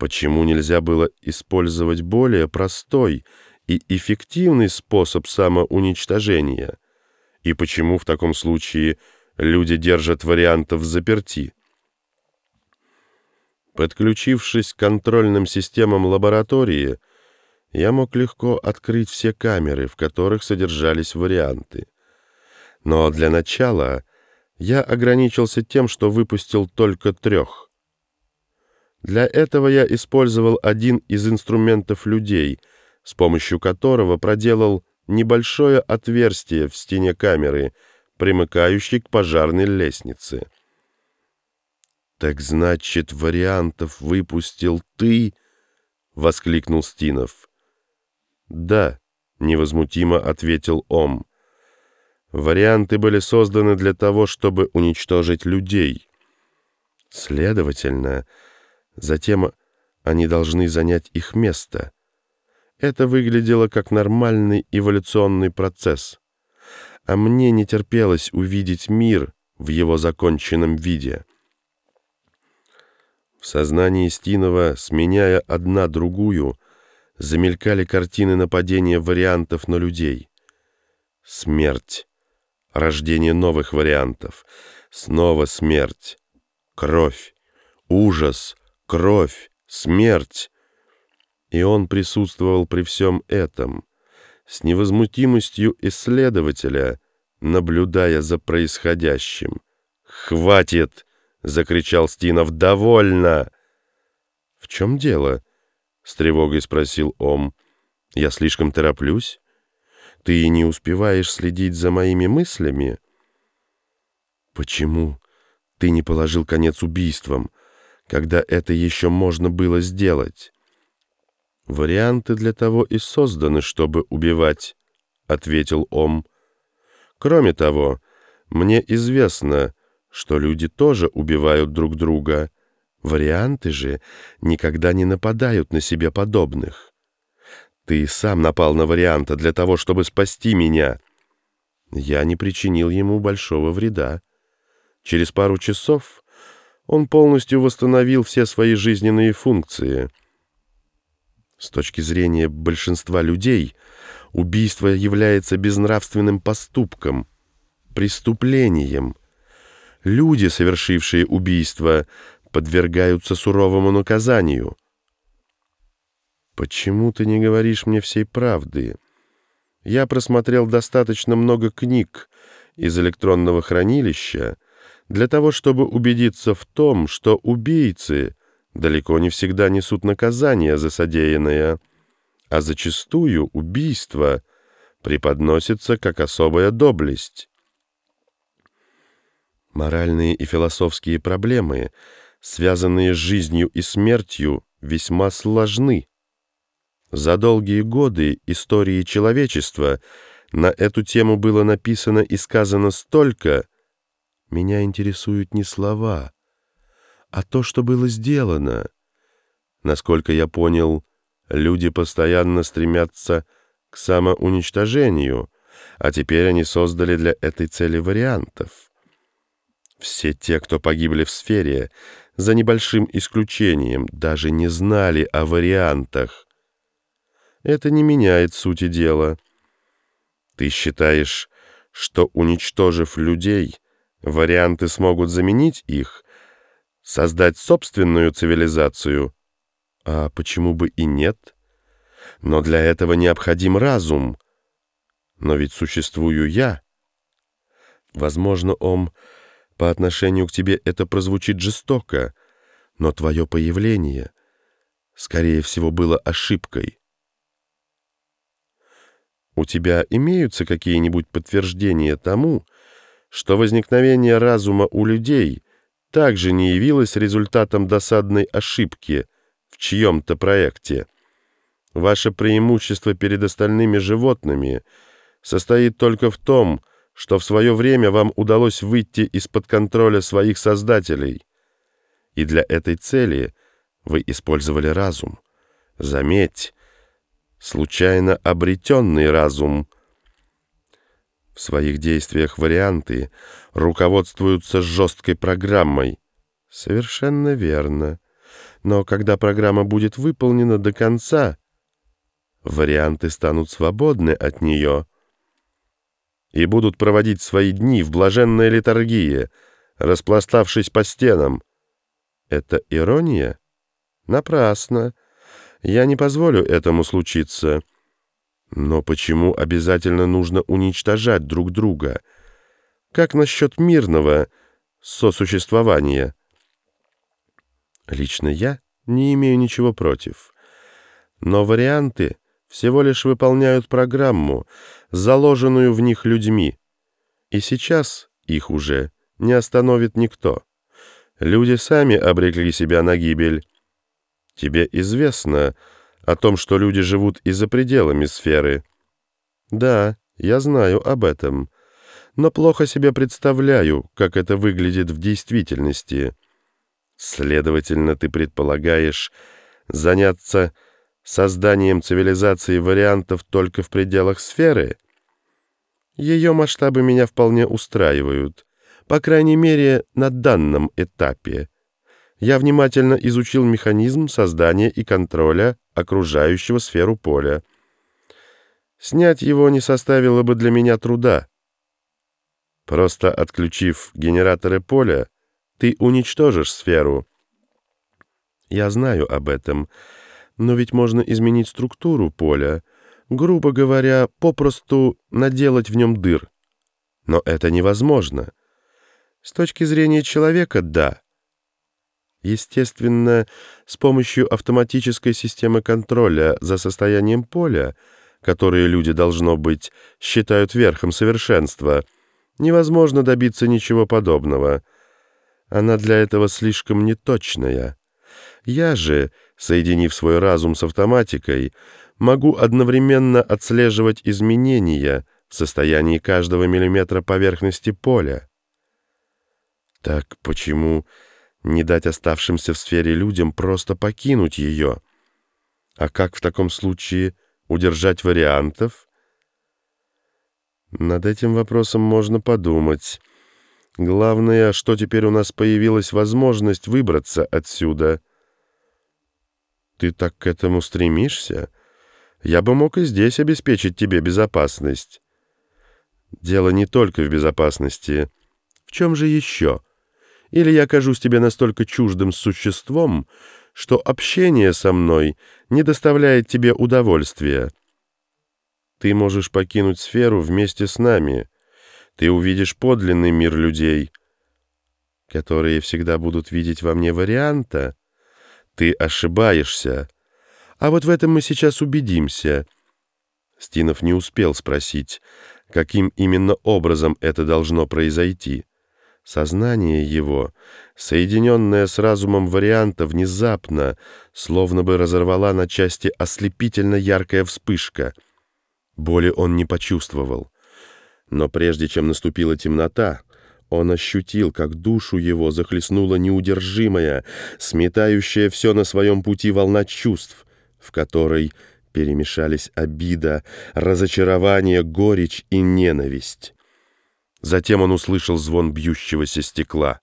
Почему нельзя было использовать более простой и эффективный способ самоуничтожения? И почему в таком случае люди держат вариантов заперти? Подключившись к контрольным системам лаборатории, я мог легко открыть все камеры, в которых содержались варианты. Но для начала я ограничился тем, что выпустил только трех — для этого я использовал один из инструментов людей, с помощью которого проделал небольшое отверстие в стене камеры, примыкающей к пожарной лестнице. «Так значит, вариантов выпустил ты?» — воскликнул Стинов. «Да», — невозмутимо ответил Ом. «Варианты были созданы для того, чтобы уничтожить людей. Следовательно, — Затем они должны занять их место. Это выглядело как нормальный эволюционный процесс. А мне не терпелось увидеть мир в его законченном виде. В сознании Стинова, сменяя одна другую, замелькали картины нападения вариантов на людей. Смерть. Рождение новых вариантов. Снова смерть. Кровь. Ужас кровь, смерть. И он присутствовал при всем этом, с невозмутимостью исследователя, наблюдая за происходящим. «Хватит!» — закричал Стинов. «Довольно!» «В чем дело?» — с тревогой спросил Ом. «Я слишком тороплюсь? Ты не успеваешь следить за моими мыслями?» «Почему ты не положил конец убийствам?» Когда это еще можно было сделать. «Варианты для того и созданы, чтобы убивать», — ответил Ом. «Кроме того, мне известно, что люди тоже убивают друг друга. Варианты же никогда не нападают на себе подобных. Ты сам напал на варианта для того, чтобы спасти меня. Я не причинил ему большого вреда. Через пару часов он полностью восстановил все свои жизненные функции. С точки зрения большинства людей, убийство является безнравственным поступком, преступлением. Люди, совершившие убийство, подвергаются суровому наказанию. «Почему ты не говоришь мне всей правды? Я просмотрел достаточно много книг из электронного хранилища, для того, чтобы убедиться в том, что убийцы далеко не всегда несут наказание за содеянное, а зачастую убийство преподносится как особая доблесть. Моральные и философские проблемы, связанные с жизнью и смертью, весьма сложны. За долгие годы истории человечества на эту тему было написано и сказано столько, меня интересуют не слова, а то, что было сделано. Насколько я понял, люди постоянно стремятся к самоуничтожению, а теперь они создали для этой цели вариантов. Все те, кто погибли в сфере, за небольшим исключением, даже не знали о вариантах. Это не меняет сути дела. Ты считаешь, что, уничтожив людей, Варианты смогут заменить их, создать собственную цивилизацию. А почему бы и нет? Но для этого необходим разум. Но ведь существую я. Возможно, Ом, по отношению к тебе это прозвучит жестоко, но твое появление, скорее всего, было ошибкой. У тебя имеются какие-нибудь подтверждения тому, что возникновение разума у людей также не явилось результатом досадной ошибки в чьем-то проекте. Ваше преимущество перед остальными животными состоит только в том, что в свое время вам удалось выйти из-под контроля своих создателей. И для этой цели вы использовали разум. Заметь, случайно обретенный разум — в своих действиях варианты руководствуются жесткой программой. Совершенно верно. Но когда программа будет выполнена до конца, варианты станут свободны от нее и будут проводить свои дни в блаженной литургии, распластавшись по стенам. Это ирония? Напрасно. Я не позволю этому случиться. Но почему обязательно нужно уничтожать друг друга? Как насчет мирного сосуществования? Лично я не имею ничего против. Но варианты всего лишь выполняют программу, заложенную в них людьми. И сейчас их уже не остановит никто. Люди сами обрекли себя на гибель. Тебе известно о том, что люди живут и за пределами сферы. Да, я знаю об этом, но плохо себе представляю, как это выглядит в действительности. Следовательно, ты предполагаешь заняться созданием цивилизации вариантов только в пределах сферы? Ее масштабы меня вполне устраивают, по крайней мере, на данном этапе. Я внимательно изучил механизм создания и контроля окружающего сферу поля. Снять его не составило бы для меня труда. Просто отключив генераторы поля, ты уничтожишь сферу. Я знаю об этом, но ведь можно изменить структуру поля, грубо говоря, попросту наделать в нем дыр. Но это невозможно. С точки зрения человека — да. Естественно, с помощью автоматической системы контроля за состоянием поля, которые люди, должно быть, считают верхом совершенства, невозможно добиться ничего подобного — она для этого слишком неточная. Я же, соединив свой разум с автоматикой, могу одновременно отслеживать изменения в состоянии каждого миллиметра поверхности поля. Так почему не дать оставшимся в сфере людям просто покинуть ее? А как в таком случае удержать вариантов? Над этим вопросом можно подумать. Главное, что теперь у нас появилась возможность выбраться отсюда. Ты так к этому стремишься? Я бы мог и здесь обеспечить тебе безопасность. Дело не только в безопасности. В чем же еще? Или я кажусь тебе настолько чуждым существом, что общение со мной не доставляет тебе удовольствия? Ты можешь покинуть сферу вместе с нами — ты увидишь подлинный мир людей, которые всегда будут видеть во мне варианта. Ты ошибаешься. А вот в этом мы сейчас убедимся. Стинов не успел спросить, каким именно образом это должно произойти. Сознание его, соединенное с разумом варианта, внезапно, словно бы разорвала на части ослепительно яркая вспышка. Боли он не почувствовал. Но прежде чем наступила темнота, он ощутил, как душу его захлестнула неудержимая, сметающая все на своем пути волна чувств, в которой перемешались обида, разочарование, горечь и ненависть. Затем он услышал звон бьющегося стекла.